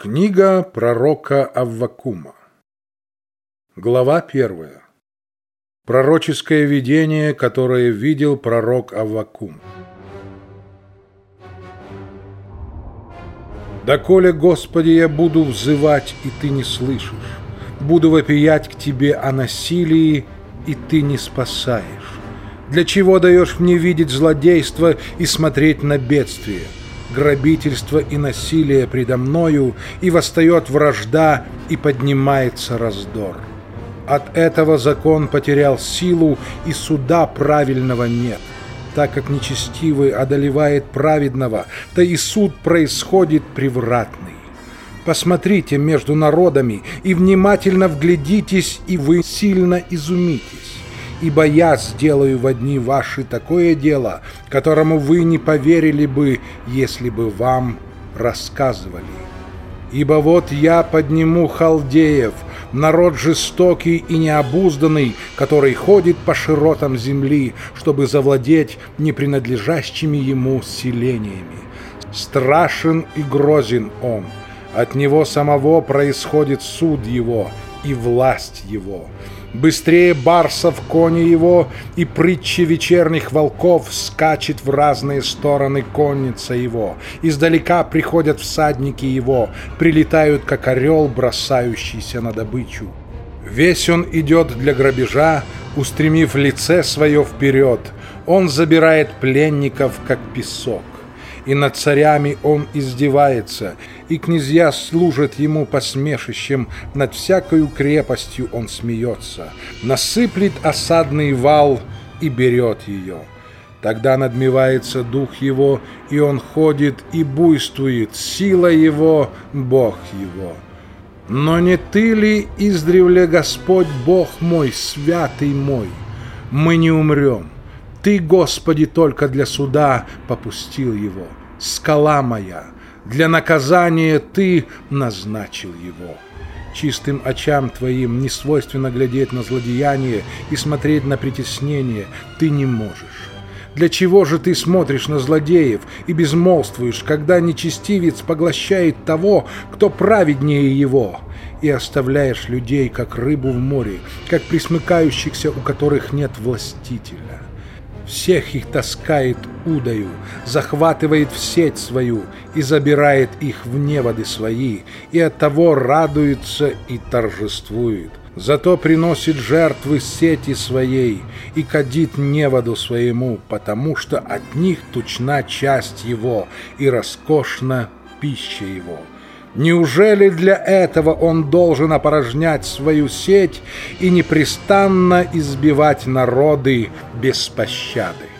Книга пророка Аввакума Глава первая Пророческое видение, которое видел пророк Аввакум «Доколе, Господи, я буду взывать, и Ты не слышишь, буду вопиять к Тебе о насилии, и Ты не спасаешь. Для чего даешь мне видеть злодейство и смотреть на бедствие?» Грабительство и насилие предо мною, и восстает вражда, и поднимается раздор. От этого закон потерял силу, и суда правильного нет. Так как нечестивый одолевает праведного, то и суд происходит превратный. Посмотрите между народами и внимательно вглядитесь, и вы сильно изумитесь ибо я сделаю в одни ваши такое дело, которому вы не поверили бы, если бы вам рассказывали. Ибо вот я подниму халдеев, народ жестокий и необузданный, который ходит по широтам земли, чтобы завладеть непринадлежащими ему селениями. Страшен и грозен он, от него самого происходит суд его и власть его. Быстрее барсов кони его, и притчи вечерних волков скачет в разные стороны конница его. Издалека приходят всадники его, прилетают, как орел, бросающийся на добычу. Весь он идет для грабежа, устремив лице свое вперед. Он забирает пленников, как песок и над царями он издевается, и князья служат ему посмешищем, над всякою крепостью он смеется, насыплет осадный вал и берет ее. Тогда надмевается дух его, и он ходит и буйствует, сила его, Бог его. Но не ты ли издревле Господь Бог мой, святый мой? Мы не умрем. Ты, Господи, только для суда попустил его скала моя, для наказания ты назначил его. Чистым очам твоим не свойственно глядеть на злодеяние и смотреть на притеснение ты не можешь. Для чего же ты смотришь на злодеев и безмолвствуешь, когда нечестивец поглощает того, кто праведнее его, и оставляешь людей, как рыбу в море, как присмыкающихся, у которых нет властителя?» Всех их таскает удою, захватывает в сеть свою и забирает их в неводы свои, и от того радуется и торжествует. Зато приносит жертвы сети своей и кадит неводу своему, потому что от них тучна часть его и роскошна пища его. Неужели для этого он должен опорожнять свою сеть и непрестанно избивать народы без пощады?